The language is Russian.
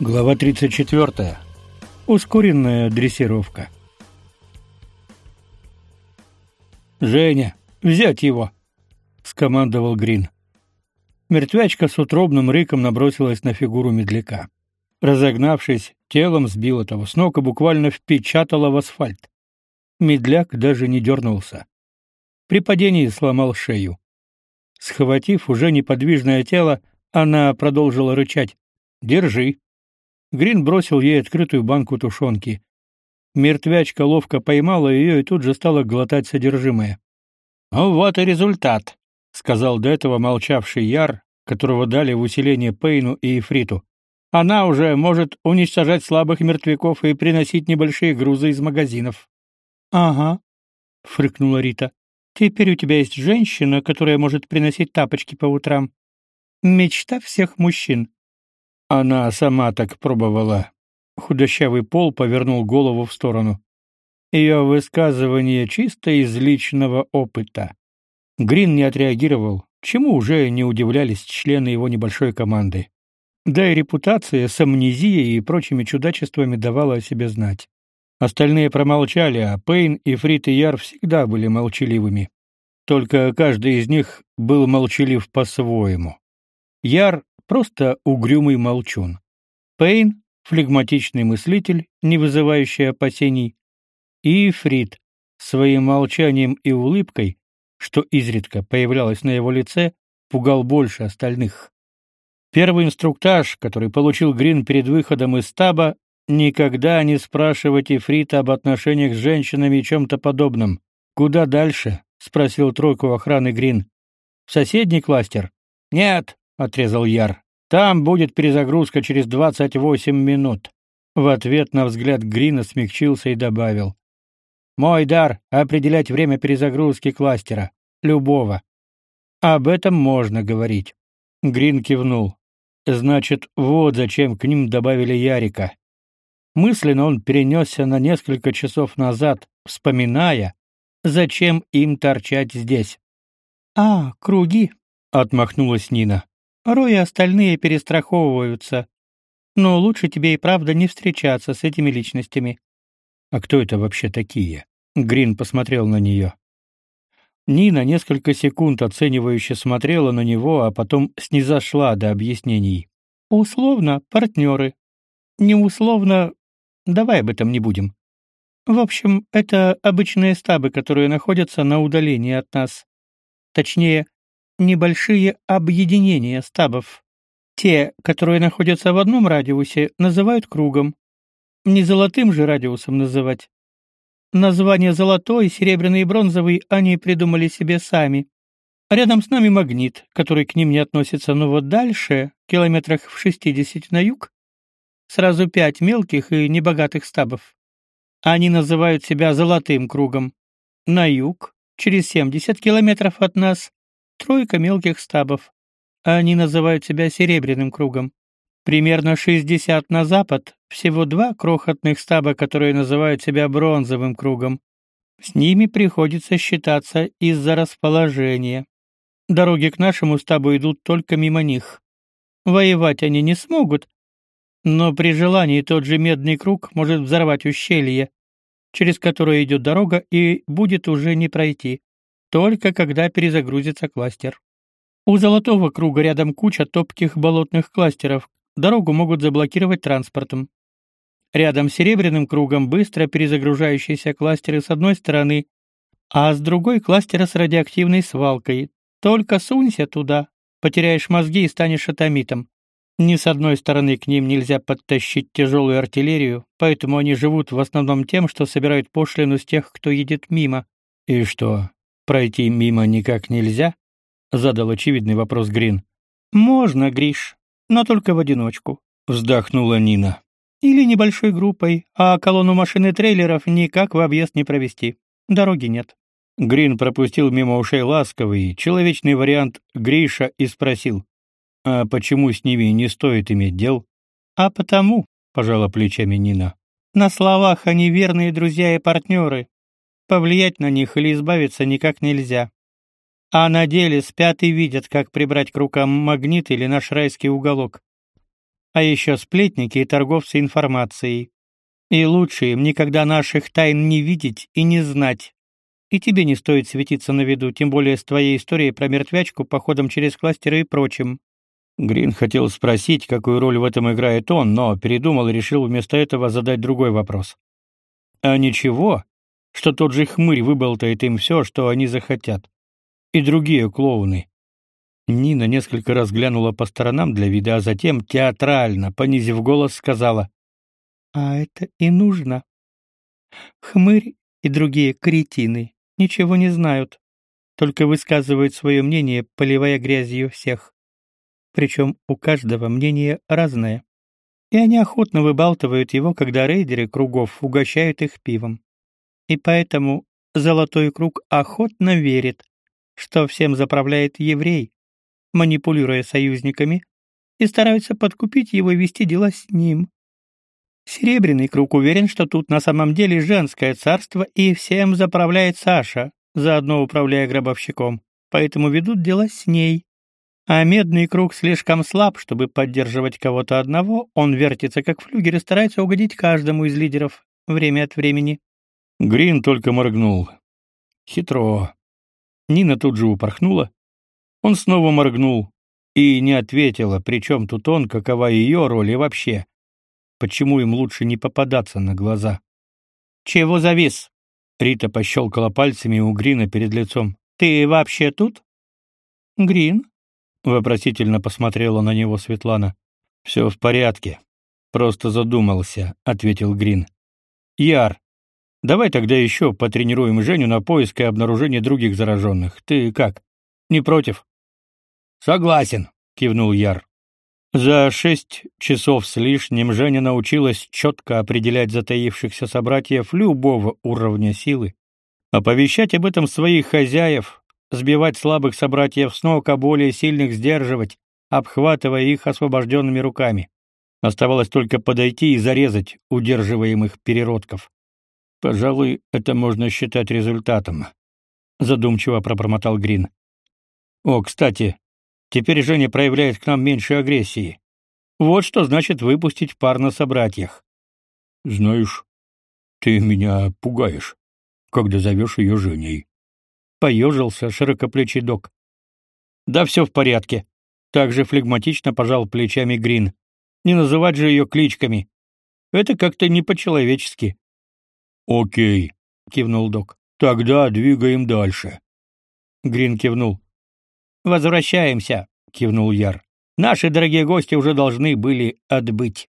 Глава 34. Ускоренная дрессировка. Женя, взять его, скомандовал Грин. Мертвячка с утробным рыком набросилась на фигуру медляка. Разогнавшись, телом сбила того с ног и буквально впечатала в асфальт. Медляк даже не дернулся. При падении сломал шею. Схватив уже неподвижное тело, она продолжила рычать: "Держи". Грин бросил ей открытую банку тушенки. Мертвячка ловко поймала ее и тут же стала глотать содержимое. «Ну вот и результат», — сказал до этого молчавший Яр, которого дали в усиление Пейну и Ифриту. «Она уже может уничтожать слабых мертвяков и приносить небольшие грузы из магазинов». «Ага», — фрыкнула Рита. «Теперь у тебя есть женщина, которая может приносить тапочки по утрам. Мечта всех мужчин». Она сама так пробовала. Худощавый пол повернул голову в сторону. Ее высказывание чисто из личного опыта. Грин не отреагировал, чему уже не удивлялись члены его небольшой команды. Да и репутация с амнезией и прочими чудачествами давала о себе знать. Остальные промолчали, а Пейн и Фрит и Яр всегда были молчаливыми. Только каждый из них был молчалив по-своему. Яр просто угрюмый молчун. Пейн — флегматичный мыслитель, не вызывающий опасений, и Фрид своим молчанием и улыбкой, что изредка появлялось на его лице, пугал больше остальных. Первый инструктаж, который получил Грин перед выходом из стаба, никогда не спрашивать Ифрита об отношениях с женщинами и чем-то подобном. «Куда дальше?» — спросил тройку охраны Грин. «В соседний кластер?» «Нет, отрезал Яр. Там будет перезагрузка через 28 минут. В ответ на взгляд Грина смягчился и добавил: Мой дар определять время перезагрузки кластера любого. Об этом можно говорить. Грин кивнул. Значит, вот зачем к ним добавили Ярика. Мысленно он перенесся на несколько часов назад, вспоминая, зачем им торчать здесь. А, круги, отмахнулась Нина. Порой и остальные перестраховываются. Но лучше тебе и правда не встречаться с этими личностями. А кто это вообще такие? Грин посмотрел на нее. Нина несколько секунд оценивающе смотрела на него, а потом снизошла до объяснений. Условно партнеры. Неусловно давай об этом не будем. В общем, это обычные стабы, которые находятся на удалении от нас. Точнее, небольшие объединения стабов. Те, которые находятся в одном радиусе, называют кругом. Не золотым же радиусом называть. Названия золотой, серебряный и бронзовый они придумали себе сами. Рядом с нами магнит, который к ним не относится, но вот дальше, километрах в 60 на юг, сразу пять мелких и небогатых стабов. Они называют себя золотым кругом. На юг, через 70 километров от нас, тройка мелких стабов. Они называют себя серебряным кругом. Примерно 60 на запад всего два крохотных стаба, которые называют себя бронзовым кругом. С ними приходится считаться из-за расположения. Дороги к нашему стабу идут только мимо них. Воевать они не смогут, но при желании тот же медный круг может взорвать ущелье, через которое идет дорога, и будет уже не пройти только когда перезагрузится кластер. У золотого круга рядом куча топких болотных кластеров. Дорогу могут заблокировать транспортом. Рядом с серебряным кругом быстро перезагружающиеся кластеры с одной стороны, а с другой кластеры с радиоактивной свалкой. Только сунься туда, потеряешь мозги и станешь атомитом. Ни с одной стороны к ним нельзя подтащить тяжелую артиллерию, поэтому они живут в основном тем, что собирают пошлину с тех, кто едет мимо. И что, Пройти мимо никак нельзя? задал очевидный вопрос Грин. Можно, Гриш, но только в одиночку, вздохнула Нина. Или небольшой группой, а колонну машин и трейлеров никак в объезд не провести. Дороги нет. Грин пропустил мимо ушей ласковый, человечный вариант Гриша и спросил: "А почему с ними не стоит иметь дел?" "А потому", пожала плечами Нина. "На словах они верные друзья и партнеры, Повлиять на них или избавиться никак нельзя. А на деле спят и видят, как прибрать к рукам магнит или наш райский уголок. а еще сплетники и торговцы информацией. И лучше им никогда наших тайн не видеть и не знать. И тебе не стоит светиться на виду, тем более с твоей историей про мертвячку, походом через кластеры и прочим. Грин хотел спросить, какую роль в этом играет он, но передумал и решил вместо этого задать другой вопрос. А ничего, что тот же хмырь выболтает им все, что они захотят. И другие клоуны. Нина несколько раз глянула по сторонам для вида, а затем театрально, понизив голос, сказала: "А это и нужно. Хмырь и другие кретины ничего не знают, только высказывают свое мнение, поливая грязью всех. Причем у каждого мнение разное. И они охотно выбалтывают его, когда рейдеры кругов угощают их пивом. И поэтому Золотой круг охотно верит, что всем заправляет еврей, манипулируя союзниками, и стараются подкупить его и вести дела с ним. Серебряный круг уверен, что тут на самом деле женское царство, и всем заправляет Саша, заодно управляя гробовщиком, поэтому ведут дела с ней. А медный круг слишком слаб, чтобы поддерживать кого-то одного, он вертится как флюгер и старается угодить каждому из лидеров время от времени. Грин только моргнул. Хитро. Нина тут же упорхнула, он снова моргнул и не ответила, причем тут он, какова ее роль и вообще. Почему им лучше не попадаться на глаза? «Чего завис?» Рита пощелкала пальцами у Грина перед лицом. «Ты вообще тут?» «Грин?» — вопросительно посмотрела на него Светлана. «Все в порядке. Просто задумался», — ответил Грин. «Яр, давай тогда еще потренируем Женю на поиск и обнаружение других зараженных. Ты как? Не против?» Согласен, кивнул Яр. За шесть часов с лишним Женя научилась четко определять затаившихся собратьев любого уровня силы, оповещать об этом своих хозяев, сбивать слабых собратьев с ног, а более сильных сдерживать, обхватывая их освобожденными руками. Оставалось только подойти и зарезать удерживаемых переродков. Пожалуй, это можно считать результатом, задумчиво пробормотал Грин. О, кстати, Теперь Женя проявляет к нам меньше агрессии. Вот что значит выпустить пар на собратьях. Знаешь, ты меня пугаешь, когда зовешь ее Женей. Поежился широкоплечий док. Да все в порядке. Также флегматично пожал плечами Грин. Не называть же ее кличками. Это как-то не по-человечески. Окей, кивнул док. Тогда двигаем дальше. Грин кивнул. Возвращаемся, кивнул Яр. Наши дорогие гости уже должны были отбыть.